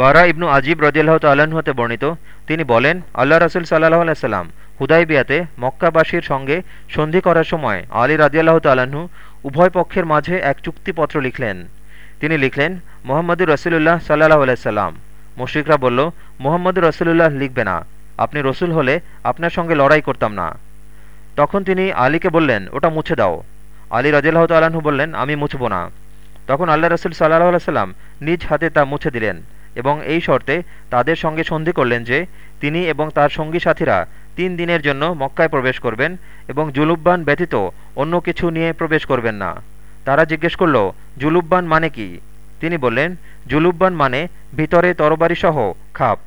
বারা ইবনু আজিব রদিয়াল্লাহ তাল্লাহ্ন হতে বর্ণিত, তিনি বলেন, আল্লাহ রসুল সাল্লাহ আলাইসাল্লাম হুদাইবিয়াতে মক্কাবাসীর সঙ্গে সন্ধি করার সময় আলী রাজিয়াল্লাহ তাল্লাহ্ন উভয় পক্ষের মাঝে এক চুক্তিপত্র লিখলেন। তিনি লিখলেন, মোহাম্মদুর রসুল্লাহ সাল্লাহ আলাইসাল্লাম মুশ্রিকরা বলল, মোহাম্মদুর রসুল্লাহ লিখবে না। আপনি রসুল হলে আপনার সঙ্গে লড়াই করতাম না। তখন তিনি আলীকে বললেন, ওটা মুছে দাও। আলী রাজিয়াল্লাহ তাল্লাহ্ন বললেন, আমি মুছব না। তখন আল্লাহ রসুল সাল্লাহ আলাইসাল্লাম নিজ হাতে তা মুছে দিলেন। এবং এই শর্তে তাদের সঙ্গে সন্ধি করলেন যে, তিনি এবং তার সঙ্গী সাথীরা তিন দিনের জন্য মক্কায় প্রবেশ করবেন এবং জুলুব্বান ব্যতীত অন্য কিছু নিয়ে প্রবেশ করবেন না। তারা জিজ্ঞেস করল, জুলুব্বান মানে কি? তিনি বললেন, জুলুব্বান মানে ভিতরে তরবারিসহ খাপ।